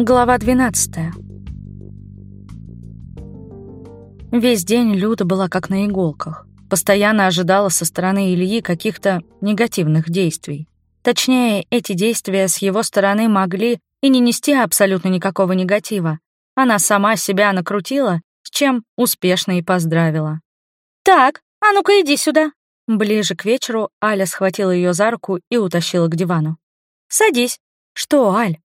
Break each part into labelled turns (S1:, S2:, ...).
S1: Глава 12. Весь день Люда была как на иголках. Постоянно ожидала со стороны Ильи каких-то негативных действий. Точнее, эти действия с его стороны могли и не нести абсолютно никакого негатива. Она сама себя накрутила, с чем успешно и поздравила. «Так, а ну-ка иди сюда!» Ближе к вечеру Аля схватила ее за руку и утащила к дивану. «Садись». «Что, Аль?»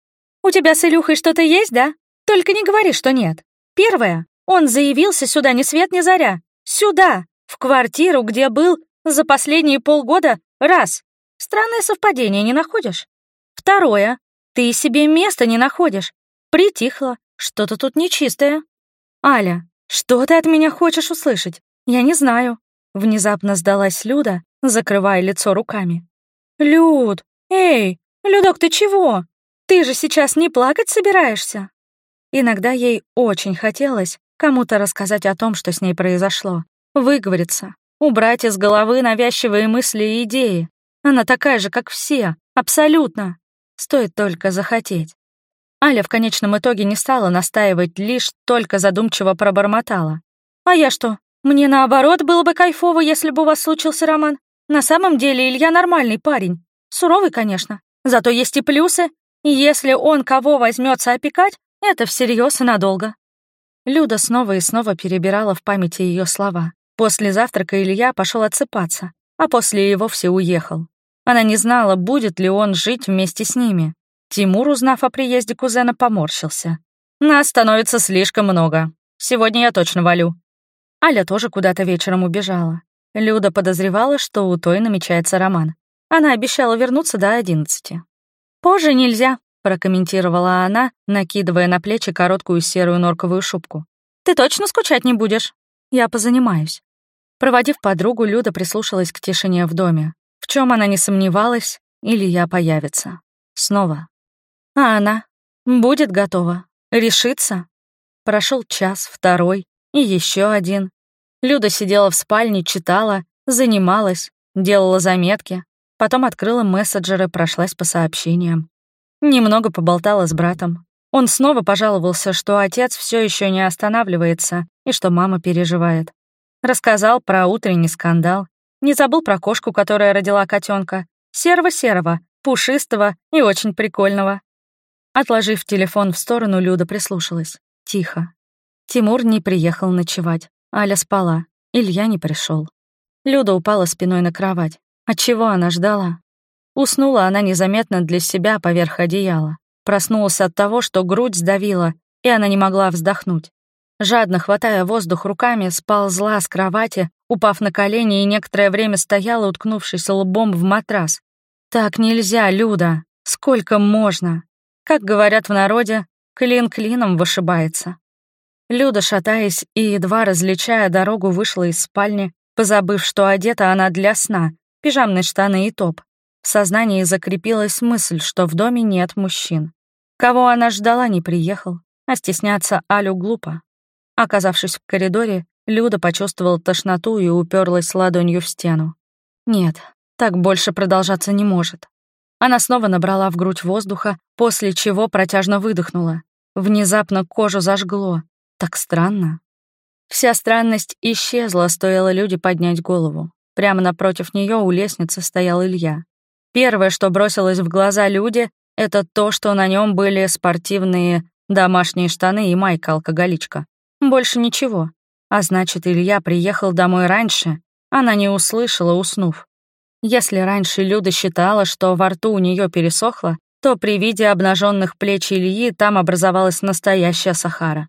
S1: «У тебя с Илюхой что-то есть, да? Только не говори, что нет. Первое. Он заявился сюда ни свет ни заря. Сюда, в квартиру, где был за последние полгода раз. Странное совпадение, не находишь? Второе. Ты себе места не находишь. Притихло. Что-то тут нечистое. Аля, что ты от меня хочешь услышать? Я не знаю. Внезапно сдалась Люда, закрывая лицо руками. Люд, эй, Людок, ты чего? Ты же сейчас не плакать собираешься?» Иногда ей очень хотелось кому-то рассказать о том, что с ней произошло, выговориться, убрать из головы навязчивые мысли и идеи. Она такая же, как все, абсолютно. Стоит только захотеть. Аля в конечном итоге не стала настаивать, лишь только задумчиво пробормотала. «А я что? Мне наоборот было бы кайфово, если бы у вас случился роман. На самом деле Илья нормальный парень. Суровый, конечно. Зато есть и плюсы. Если он кого возьмется опекать, это всерьез и надолго. Люда снова и снова перебирала в памяти ее слова. После завтрака Илья пошел отсыпаться, а после и вовсе уехал. Она не знала, будет ли он жить вместе с ними. Тимур, узнав о приезде кузена, поморщился. «Нас становится слишком много. Сегодня я точно валю». Аля тоже куда-то вечером убежала. Люда подозревала, что у той намечается роман. Она обещала вернуться до одиннадцати. «Позже нельзя», — прокомментировала она, накидывая на плечи короткую серую норковую шубку. «Ты точно скучать не будешь? Я позанимаюсь». Проводив подругу, Люда прислушалась к тишине в доме. В чем она не сомневалась, или я появится. Снова. А она? Будет готова? Решится? Прошел час, второй и еще один. Люда сидела в спальне, читала, занималась, делала заметки, Потом открыла мессенджеры, прошлась по сообщениям. Немного поболтала с братом. Он снова пожаловался, что отец все еще не останавливается и что мама переживает. Рассказал про утренний скандал. Не забыл про кошку, которая родила котенка. Серого-серого, пушистого и очень прикольного. Отложив телефон в сторону, Люда прислушалась. Тихо. Тимур не приехал ночевать. Аля спала. Илья не пришел. Люда упала спиной на кровать. От чего она ждала? Уснула она незаметно для себя поверх одеяла. Проснулась от того, что грудь сдавила, и она не могла вздохнуть. Жадно хватая воздух руками, сползла с кровати, упав на колени и некоторое время стояла, уткнувшись лбом в матрас. «Так нельзя, Люда! Сколько можно?» Как говорят в народе, клин клином вышибается. Люда, шатаясь и едва различая дорогу, вышла из спальни, позабыв, что одета она для сна, пижамные штаны и топ. В сознании закрепилась мысль, что в доме нет мужчин. Кого она ждала, не приехал, а стесняться Алю глупо. Оказавшись в коридоре, Люда почувствовала тошноту и уперлась ладонью в стену. Нет, так больше продолжаться не может. Она снова набрала в грудь воздуха, после чего протяжно выдохнула. Внезапно кожу зажгло. Так странно. Вся странность исчезла, стоило люди поднять голову. Прямо напротив нее у лестницы стоял Илья. Первое, что бросилось в глаза люди, это то, что на нем были спортивные домашние штаны и майка-алкоголичка. Больше ничего. А значит, Илья приехал домой раньше. Она не услышала, уснув. Если раньше Люда считала, что во рту у нее пересохло, то при виде обнаженных плеч Ильи там образовалась настоящая Сахара.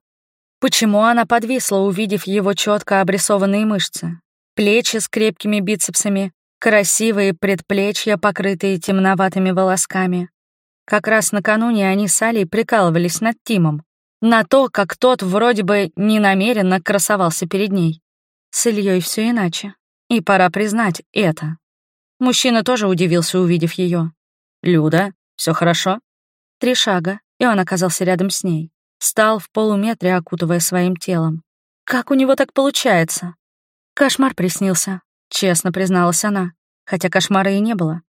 S1: Почему она подвисла, увидев его четко обрисованные мышцы? Плечи с крепкими бицепсами, красивые предплечья, покрытые темноватыми волосками. Как раз накануне они с Алей прикалывались над Тимом, на то, как тот вроде бы ненамеренно красовался перед ней. С Ильей все иначе. И пора признать это. Мужчина тоже удивился, увидев ее. «Люда, все хорошо?» Три шага, и он оказался рядом с ней. Стал в полуметре, окутывая своим телом. Как у него так получается? Кошмар приснился, честно призналась она, хотя кошмара и не было.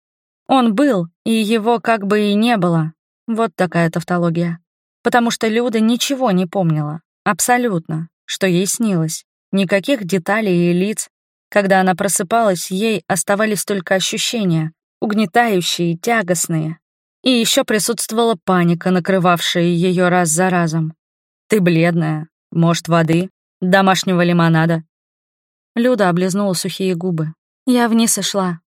S1: Он был, и его как бы и не было. Вот такая тавтология. потому что Люда ничего не помнила. Абсолютно. Что ей снилось. Никаких деталей и лиц. Когда она просыпалась, ей оставались только ощущения, угнетающие, тягостные. И еще присутствовала паника, накрывавшая ее раз за разом. «Ты бледная. Может, воды? Домашнего лимонада?» Люда облизнула сухие губы. «Я вниз и шла».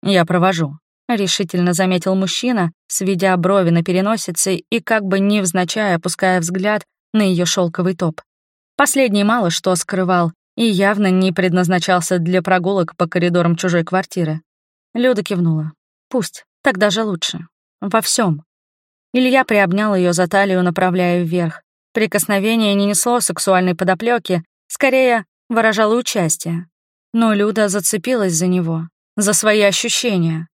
S1: «Я провожу», — решительно заметил мужчина, сведя брови на переносице и как бы невзначай опуская взгляд на ее шелковый топ. Последний мало что скрывал и явно не предназначался для прогулок по коридорам чужой квартиры. Люда кивнула. «Пусть, так даже лучше. Во всем. Илья приобнял ее за талию, направляя вверх. Прикосновение не несло сексуальной подоплеки, скорее выражало участие. Но Люда зацепилась за него, за свои ощущения.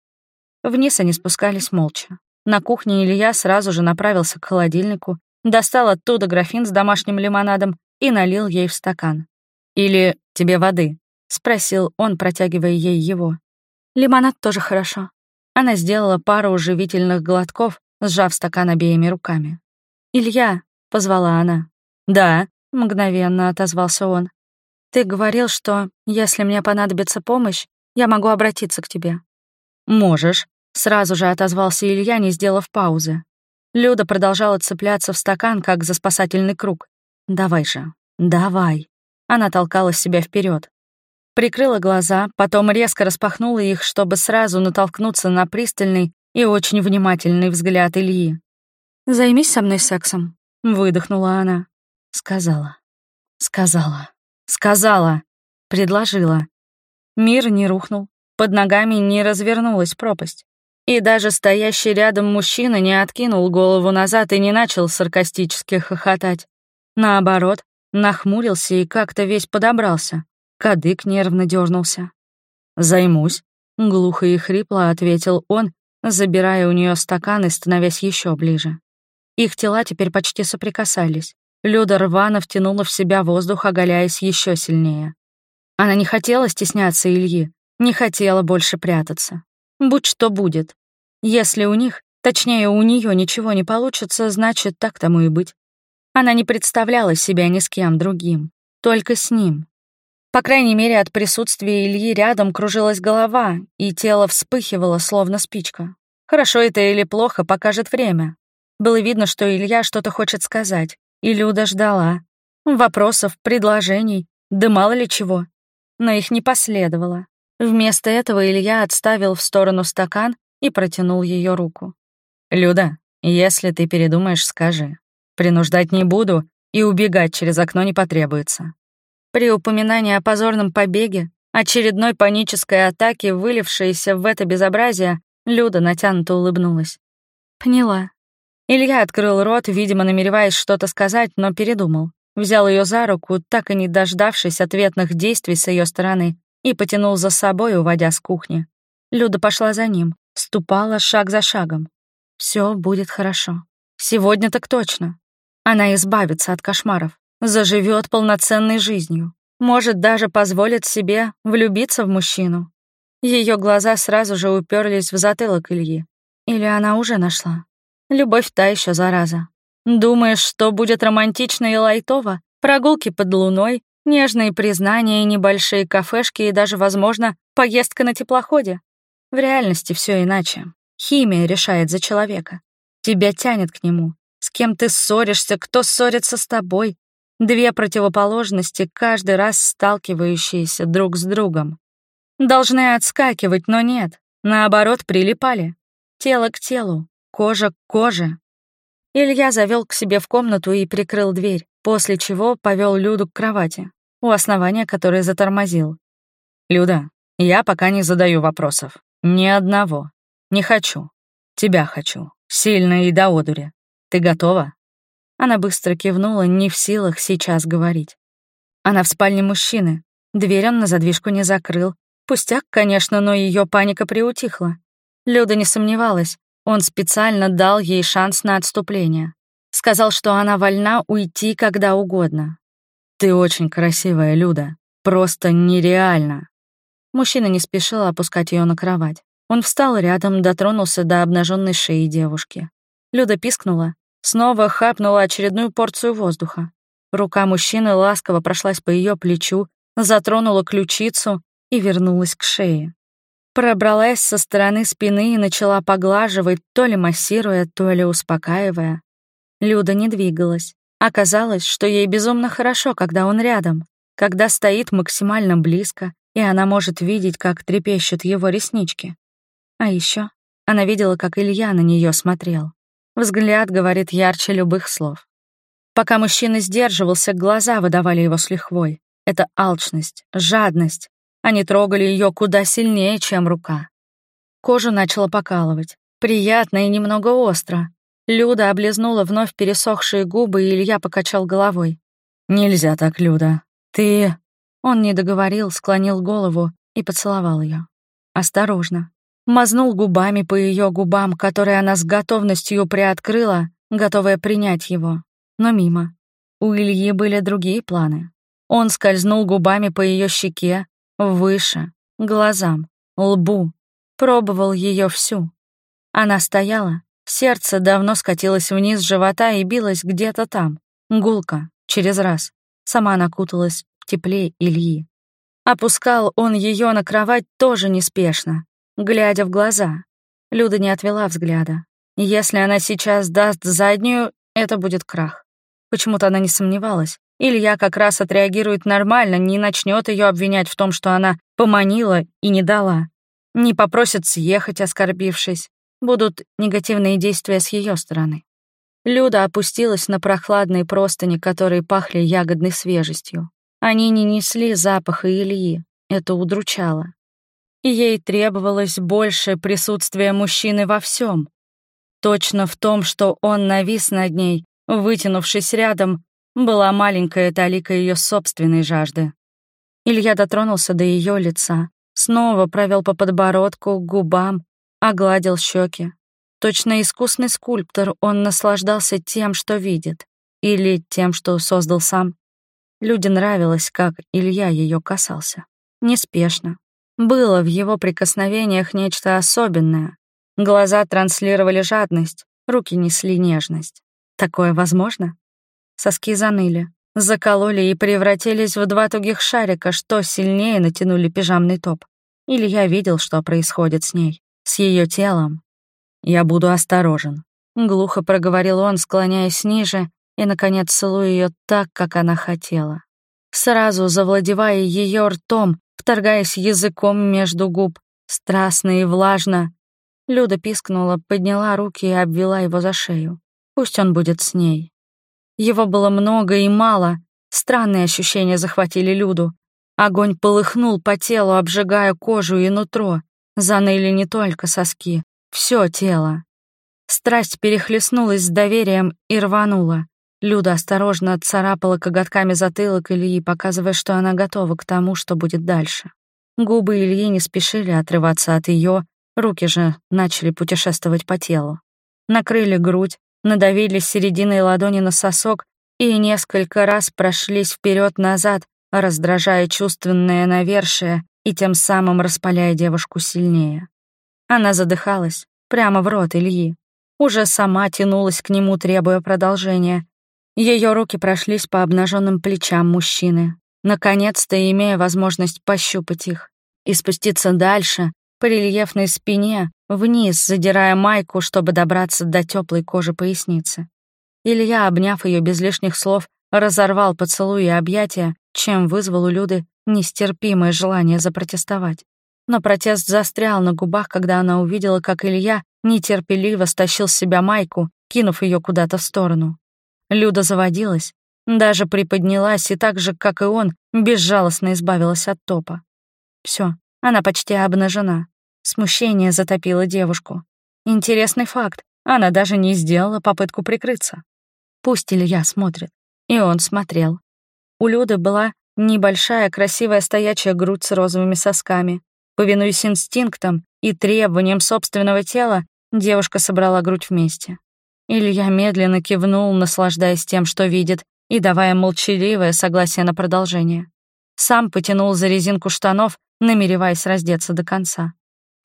S1: Вниз они спускались молча. На кухне Илья сразу же направился к холодильнику, достал оттуда графин с домашним лимонадом и налил ей в стакан. «Или тебе воды?» — спросил он, протягивая ей его. «Лимонад тоже хорошо». Она сделала пару уживительных глотков, сжав стакан обеими руками. «Илья», — позвала она. «Да», — мгновенно отозвался он. «Ты говорил, что, если мне понадобится помощь, я могу обратиться к тебе». «Можешь», — сразу же отозвался Илья, не сделав паузы. Люда продолжала цепляться в стакан, как за спасательный круг. «Давай же, давай». Она толкала себя вперед. Прикрыла глаза, потом резко распахнула их, чтобы сразу натолкнуться на пристальный и очень внимательный взгляд Ильи. «Займись со мной сексом», — выдохнула она. Сказала. Сказала. Сказала. Предложила. Мир не рухнул. Под ногами не развернулась пропасть. И даже стоящий рядом мужчина не откинул голову назад и не начал саркастически хохотать. Наоборот, нахмурился и как-то весь подобрался. Кадык нервно дернулся. «Займусь», — глухо и хрипло ответил он, забирая у нее стакан и становясь еще ближе. Их тела теперь почти соприкасались. Люда рвано втянула в себя воздух, оголяясь еще сильнее. Она не хотела стесняться Ильи, не хотела больше прятаться. Будь что будет. Если у них, точнее, у нее ничего не получится, значит, так тому и быть. Она не представляла себя ни с кем другим, только с ним. По крайней мере, от присутствия Ильи рядом кружилась голова, и тело вспыхивало, словно спичка. Хорошо это или плохо, покажет время. Было видно, что Илья что-то хочет сказать, и Люда ждала. Вопросов, предложений, да мало ли чего. Но их не последовало. Вместо этого Илья отставил в сторону стакан и протянул ее руку. «Люда, если ты передумаешь, скажи. Принуждать не буду, и убегать через окно не потребуется. При упоминании о позорном побеге, очередной панической атаке, вылившейся в это безобразие, Люда натянуто улыбнулась. «Поняла». Илья открыл рот, видимо, намереваясь что-то сказать, но передумал. Взял ее за руку, так и не дождавшись ответных действий с ее стороны, и потянул за собой, уводя с кухни. Люда пошла за ним, ступала шаг за шагом. Все будет хорошо. Сегодня так точно. Она избавится от кошмаров, заживет полноценной жизнью, может даже позволит себе влюбиться в мужчину. Ее глаза сразу же уперлись в затылок Ильи. Или она уже нашла. Любовь та еще зараза. Думаешь, что будет романтично и лайтово? Прогулки под луной, нежные признания, небольшие кафешки и даже, возможно, поездка на теплоходе. В реальности все иначе. Химия решает за человека. Тебя тянет к нему, с кем ты ссоришься, кто ссорится с тобой. Две противоположности, каждый раз сталкивающиеся друг с другом. Должны отскакивать, но нет. Наоборот, прилипали. Тело к телу, кожа к коже. Илья завел к себе в комнату и прикрыл дверь, после чего повел Люду к кровати, у основания которой затормозил. «Люда, я пока не задаю вопросов. Ни одного. Не хочу. Тебя хочу. Сильно и до одури. Ты готова?» Она быстро кивнула, не в силах сейчас говорить. Она в спальне мужчины. Дверь он на задвижку не закрыл. Пустяк, конечно, но ее паника приутихла. Люда не сомневалась. Он специально дал ей шанс на отступление. Сказал, что она вольна уйти когда угодно. «Ты очень красивая, Люда. Просто нереально». Мужчина не спешил опускать ее на кровать. Он встал рядом, дотронулся до обнаженной шеи девушки. Люда пискнула, снова хапнула очередную порцию воздуха. Рука мужчины ласково прошлась по ее плечу, затронула ключицу и вернулась к шее. Пробралась со стороны спины и начала поглаживать, то ли массируя, то ли успокаивая. Люда не двигалась. Оказалось, что ей безумно хорошо, когда он рядом, когда стоит максимально близко, и она может видеть, как трепещут его реснички. А еще она видела, как Илья на нее смотрел. Взгляд говорит ярче любых слов. Пока мужчина сдерживался, глаза выдавали его с лихвой. Это алчность, жадность. Они трогали ее куда сильнее, чем рука. Кожу начала покалывать. Приятно и немного остро. Люда облизнула вновь пересохшие губы, и Илья покачал головой. «Нельзя так, Люда. Ты...» Он не договорил, склонил голову и поцеловал ее. Осторожно. Мазнул губами по ее губам, которые она с готовностью приоткрыла, готовая принять его но мимо. У Ильи были другие планы. Он скользнул губами по ее щеке, выше, глазам, лбу, пробовал ее всю. Она стояла, сердце давно скатилось вниз живота и билось где-то там, гулко, через раз. Сама накуталась в тепле Ильи. Опускал он ее на кровать тоже неспешно, глядя в глаза. Люда не отвела взгляда. Если она сейчас даст заднюю, это будет крах. Почему-то она не сомневалась. Илья как раз отреагирует нормально, не начнет ее обвинять в том, что она поманила и не дала. Не попросит съехать, оскорбившись. Будут негативные действия с ее стороны. Люда опустилась на прохладные простыни, которые пахли ягодной свежестью. Они не несли запаха Ильи, это удручало. И ей требовалось больше присутствия мужчины во всем. Точно в том, что он навис над ней Вытянувшись рядом, была маленькая талика ее собственной жажды. Илья дотронулся до ее лица, снова провел по подбородку, губам, огладил щеки. Точно искусный скульптор, он наслаждался тем, что видит, или тем, что создал сам. Люди нравилось, как Илья ее касался. Неспешно. Было в его прикосновениях нечто особенное. Глаза транслировали жадность, руки несли нежность. Такое возможно? Соски заныли, закололи и превратились в два тугих шарика, что сильнее натянули пижамный топ. Или я видел, что происходит с ней, с ее телом. Я буду осторожен. Глухо проговорил он, склоняясь ниже, и, наконец, целуя ее так, как она хотела. Сразу завладевая ее ртом, вторгаясь языком между губ, страстно и влажно. Люда пискнула, подняла руки и обвела его за шею. Пусть он будет с ней. Его было много и мало. Странные ощущения захватили Люду. Огонь полыхнул по телу, обжигая кожу и нутро. Заныли не только соски, все тело. Страсть перехлестнулась с доверием и рванула. Люда осторожно царапала коготками затылок Ильи, показывая, что она готова к тому, что будет дальше. Губы Ильи не спешили отрываться от ее, руки же начали путешествовать по телу. Накрыли грудь, надавили серединой ладони на сосок и несколько раз прошлись вперед назад раздражая чувственное навершие и тем самым распаляя девушку сильнее. Она задыхалась прямо в рот Ильи. Уже сама тянулась к нему, требуя продолжения. Ее руки прошлись по обнаженным плечам мужчины, наконец-то имея возможность пощупать их и спуститься дальше, по рельефной спине, вниз, задирая майку, чтобы добраться до теплой кожи поясницы. Илья, обняв ее без лишних слов, разорвал поцелуи и объятия, чем вызвал у Люды нестерпимое желание запротестовать. Но протест застрял на губах, когда она увидела, как Илья нетерпеливо стащил с себя майку, кинув ее куда-то в сторону. Люда заводилась, даже приподнялась и так же, как и он, безжалостно избавилась от топа. Все, она почти обнажена. Смущение затопило девушку. Интересный факт. Она даже не сделала попытку прикрыться. Пусть Илья смотрит. И он смотрел. У Люды была небольшая красивая стоячая грудь с розовыми сосками. Повинуясь инстинктам и требованиям собственного тела, девушка собрала грудь вместе. Илья медленно кивнул, наслаждаясь тем, что видит, и давая молчаливое согласие на продолжение. Сам потянул за резинку штанов, намереваясь раздеться до конца.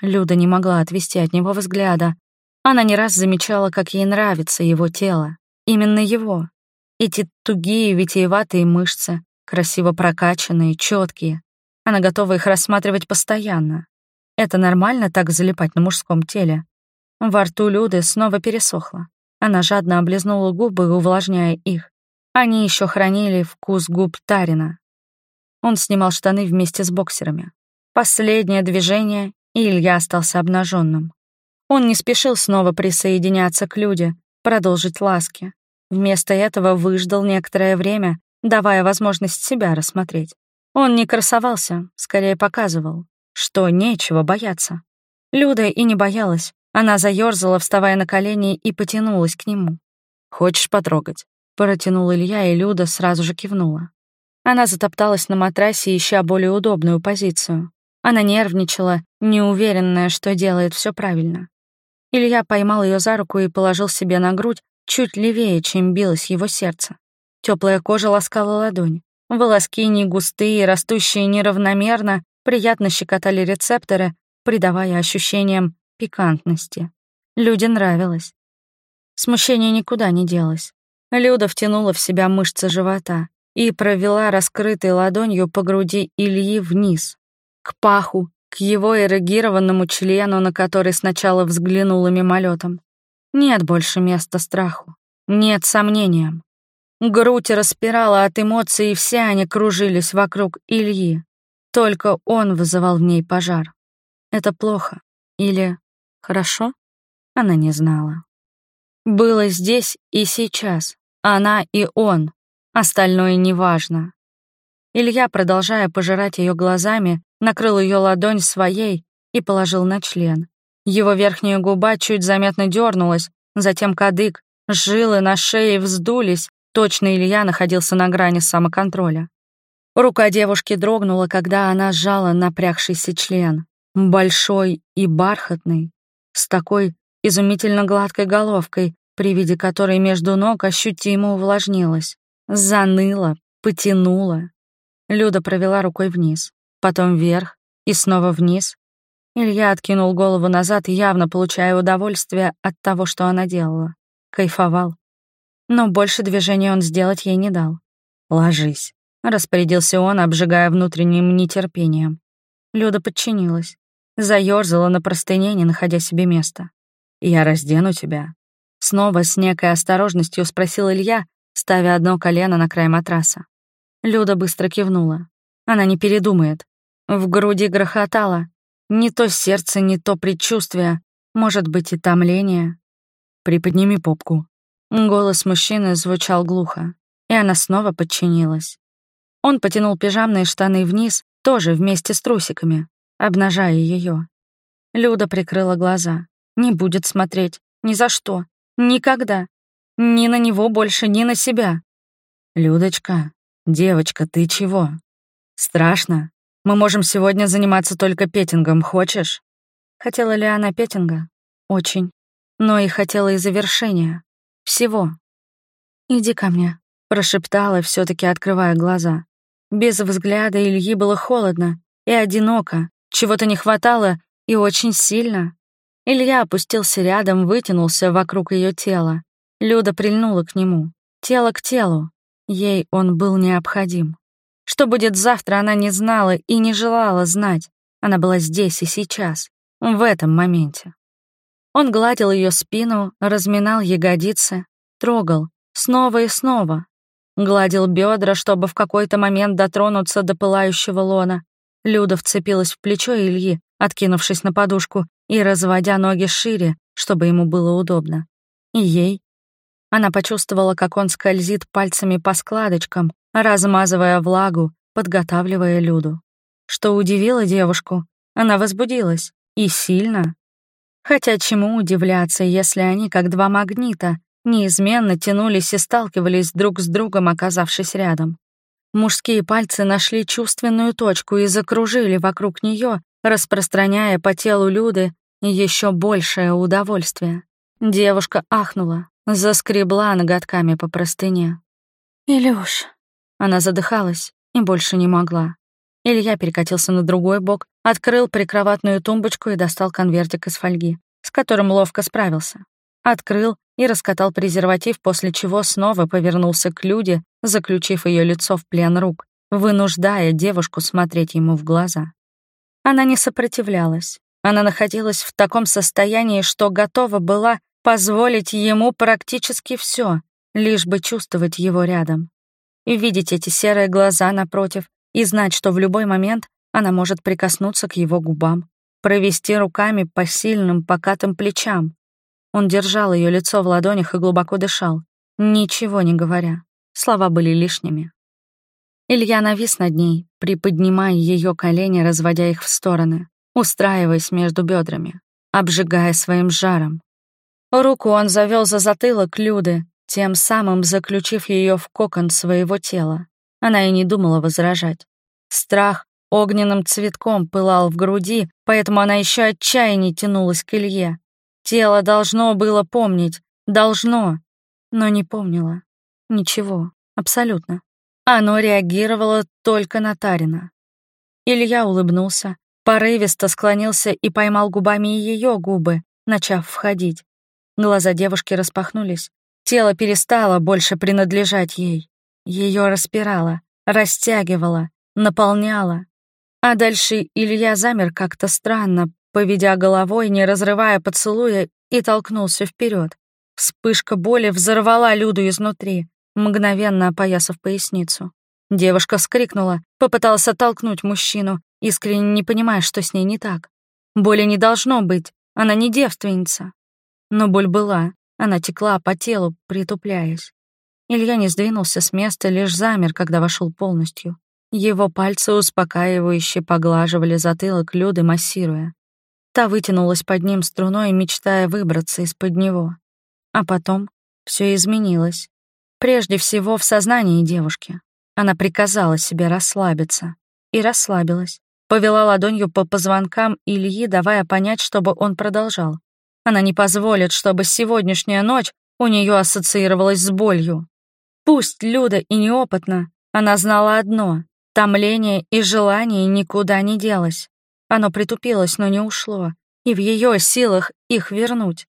S1: Люда не могла отвести от него взгляда. Она не раз замечала, как ей нравится его тело. именно его. Эти тугие, витиеватые мышцы, красиво прокачанные, четкие. Она готова их рассматривать постоянно. Это нормально так залипать на мужском теле? Во рту Люды снова пересохло. Она жадно облизнула губы, увлажняя их. Они еще хранили вкус губ Тарина. Он снимал штаны вместе с боксерами. Последнее движение, и Илья остался обнаженным. Он не спешил снова присоединяться к Люде, продолжить ласки. Вместо этого выждал некоторое время, давая возможность себя рассмотреть. Он не красовался, скорее показывал, что нечего бояться. Люда и не боялась. Она заёрзала, вставая на колени, и потянулась к нему. «Хочешь потрогать?» — протянул Илья, и Люда сразу же кивнула. Она затопталась на матрасе, ища более удобную позицию. Она нервничала, неуверенная, что делает все правильно. Илья поймал ее за руку и положил себе на грудь чуть левее, чем билось его сердце. Теплая кожа ласкала ладонь. Волоски не густые, растущие неравномерно, приятно щекотали рецепторы, придавая ощущениям пикантности. Люде нравилось. Смущение никуда не делось. Люда втянула в себя мышцы живота и провела раскрытой ладонью по груди Ильи вниз, к паху, к его эрегированному члену, на который сначала взглянула мимолетом. Нет больше места страху, нет сомнениям. Грудь распирала от эмоций, и все они кружились вокруг Ильи. Только он вызывал в ней пожар. Это плохо или хорошо? Она не знала. Было здесь и сейчас. Она и он. Остальное неважно. Илья, продолжая пожирать ее глазами, накрыл ее ладонь своей и положил на член. Его верхняя губа чуть заметно дернулась, затем кадык, жилы на шее вздулись, точно Илья находился на грани самоконтроля. Рука девушки дрогнула, когда она сжала напрягшийся член, большой и бархатный, с такой изумительно гладкой головкой, при виде которой между ног ощутимо увлажнилась, заныла, потянула. Люда провела рукой вниз потом вверх и снова вниз. Илья откинул голову назад, явно получая удовольствие от того, что она делала. Кайфовал. Но больше движения он сделать ей не дал. «Ложись», — распорядился он, обжигая внутренним нетерпением. Люда подчинилась. Заёрзала на простыне, не находя себе места. «Я раздену тебя». Снова с некой осторожностью спросил Илья, ставя одно колено на край матраса. Люда быстро кивнула. Она не передумает. В груди грохотало. Не то сердце, не то предчувствие. Может быть, и томление. «Приподними попку». Голос мужчины звучал глухо, и она снова подчинилась. Он потянул пижамные штаны вниз, тоже вместе с трусиками, обнажая ее. Люда прикрыла глаза. Не будет смотреть. Ни за что. Никогда. Ни на него больше, ни на себя. «Людочка, девочка, ты чего? Страшно?» Мы можем сегодня заниматься только петингом, хочешь?» Хотела ли она петинга? Очень. Но и хотела и завершения. Всего. «Иди ко мне», — прошептала, все таки открывая глаза. Без взгляда Ильи было холодно и одиноко, чего-то не хватало и очень сильно. Илья опустился рядом, вытянулся вокруг ее тела. Люда прильнула к нему, тело к телу. Ей он был необходим. Что будет завтра, она не знала и не желала знать. Она была здесь и сейчас, в этом моменте. Он гладил ее спину, разминал ягодицы, трогал, снова и снова. Гладил бедра, чтобы в какой-то момент дотронуться до пылающего лона. Люда вцепилась в плечо Ильи, откинувшись на подушку и разводя ноги шире, чтобы ему было удобно. И ей. Она почувствовала, как он скользит пальцами по складочкам, размазывая влагу, подготавливая Люду. Что удивило девушку, она возбудилась, и сильно. Хотя чему удивляться, если они, как два магнита, неизменно тянулись и сталкивались друг с другом, оказавшись рядом. Мужские пальцы нашли чувственную точку и закружили вокруг нее, распространяя по телу Люды еще большее удовольствие. Девушка ахнула, заскребла ноготками по простыне. «Илюш», она задыхалась и больше не могла. Илья перекатился на другой бок, открыл прикроватную тумбочку и достал конвертик из фольги, с которым ловко справился. Открыл и раскатал презерватив, после чего снова повернулся к Люде, заключив ее лицо в плен рук, вынуждая девушку смотреть ему в глаза. Она не сопротивлялась. Она находилась в таком состоянии, что готова была позволить ему практически все, лишь бы чувствовать его рядом. И видеть эти серые глаза напротив, и знать, что в любой момент она может прикоснуться к его губам, провести руками по сильным покатым плечам. Он держал ее лицо в ладонях и глубоко дышал, ничего не говоря. Слова были лишними. Илья навис над ней, приподнимая ее колени, разводя их в стороны, устраиваясь между бедрами, обжигая своим жаром. Руку он завел за затылок Люды, тем самым заключив ее в кокон своего тела. Она и не думала возражать. Страх огненным цветком пылал в груди, поэтому она еще отчаяннее тянулась к Илье. Тело должно было помнить, должно, но не помнило. Ничего, абсолютно. Оно реагировало только на Тарина. Илья улыбнулся, порывисто склонился и поймал губами ее губы, начав входить. Глаза девушки распахнулись. Тело перестало больше принадлежать ей. Ее распирало, растягивало, наполняло. А дальше Илья замер как-то странно, поведя головой, не разрывая поцелуя, и толкнулся вперед. Вспышка боли взорвала Люду изнутри, мгновенно опоясав поясницу. Девушка вскрикнула, попыталась оттолкнуть мужчину, искренне не понимая, что с ней не так. Боли не должно быть, она не девственница. Но боль была, она текла по телу, притупляясь. Илья не сдвинулся с места, лишь замер, когда вошел полностью. Его пальцы успокаивающе поглаживали затылок Люды, массируя. Та вытянулась под ним струной, мечтая выбраться из-под него. А потом все изменилось. Прежде всего в сознании девушки. Она приказала себе расслабиться. И расслабилась. Повела ладонью по позвонкам Ильи, давая понять, чтобы он продолжал. Она не позволит, чтобы сегодняшняя ночь у нее ассоциировалась с болью. Пусть Люда и неопытна, она знала одно — томление и желание никуда не делось. Оно притупилось, но не ушло, и в ее силах их вернуть.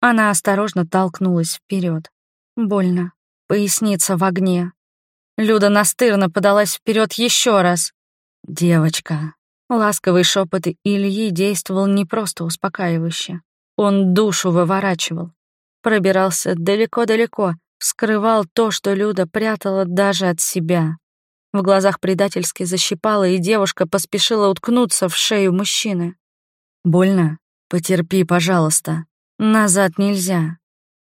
S1: Она осторожно толкнулась вперед. Больно. Поясница в огне. Люда настырно подалась вперед еще раз. «Девочка». Ласковый шепот Ильи действовал не просто успокаивающе. Он душу выворачивал. Пробирался далеко-далеко, вскрывал то, что Люда прятала даже от себя. В глазах предательски защипала, и девушка поспешила уткнуться в шею мужчины. «Больно? Потерпи, пожалуйста. Назад нельзя».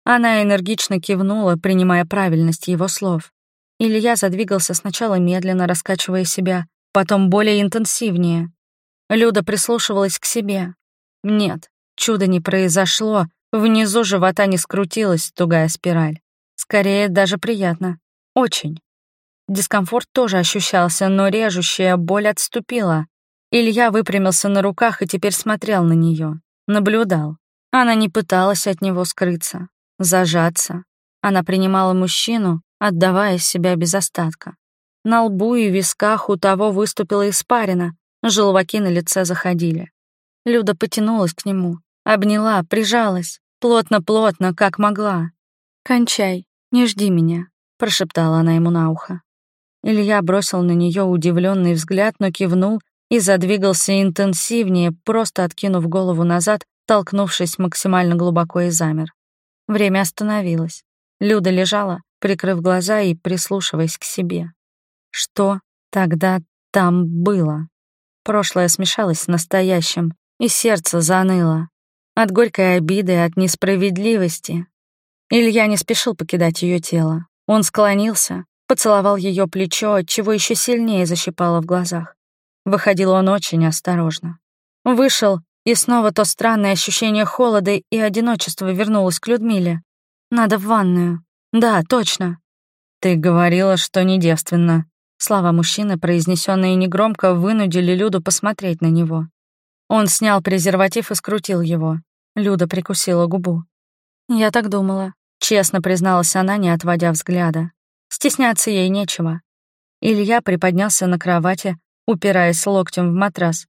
S1: Она энергично кивнула, принимая правильность его слов. Илья задвигался сначала медленно, раскачивая себя, потом более интенсивнее. Люда прислушивалась к себе. Нет, чуда не произошло, внизу живота не скрутилась тугая спираль. Скорее, даже приятно. Очень. Дискомфорт тоже ощущался, но режущая боль отступила. Илья выпрямился на руках и теперь смотрел на нее, наблюдал. Она не пыталась от него скрыться, зажаться. Она принимала мужчину, отдавая себя без остатка. На лбу и висках у того выступила испарина, желваки на лице заходили. Люда потянулась к нему, обняла, прижалась, плотно-плотно, как могла. «Кончай, не жди меня», — прошептала она ему на ухо. Илья бросил на нее удивленный взгляд, но кивнул и задвигался интенсивнее, просто откинув голову назад, толкнувшись максимально глубоко и замер. Время остановилось. Люда лежала, прикрыв глаза и прислушиваясь к себе. Что тогда там было? Прошлое смешалось с настоящим, и сердце заныло. От горькой обиды, от несправедливости. Илья не спешил покидать ее тело. Он склонился, Поцеловал ее плечо, отчего еще сильнее защипало в глазах. Выходил он очень осторожно. Вышел, и снова то странное ощущение холода и одиночества вернулось к Людмиле. Надо в ванную. Да, точно. Ты говорила, что не девственна. Слова мужчины, произнесенные негромко, вынудили Люду посмотреть на него. Он снял презерватив и скрутил его. Люда прикусила губу. «Я так думала», — честно призналась она, не отводя взгляда. Стесняться ей нечего. Илья приподнялся на кровати, упираясь локтем в матрас.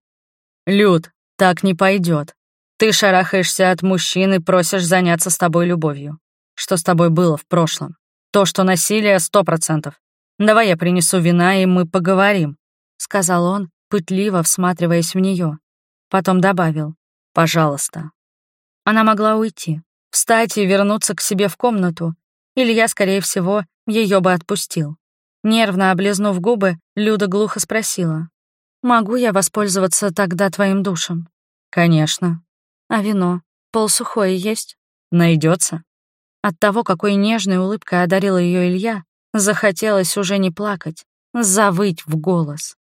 S1: «Люд, так не пойдет. Ты шарахаешься от мужчин и просишь заняться с тобой любовью. Что с тобой было в прошлом? То, что насилие, сто процентов. Давай я принесу вина, и мы поговорим», — сказал он, пытливо всматриваясь в нее. Потом добавил «пожалуйста». Она могла уйти, встать и вернуться к себе в комнату. Илья, скорее всего, ее бы отпустил. Нервно облизнув губы, Люда глухо спросила. «Могу я воспользоваться тогда твоим душем?» «Конечно». «А вино? Полсухое есть?» Найдется. От того, какой нежной улыбкой одарила ее Илья, захотелось уже не плакать, завыть в голос.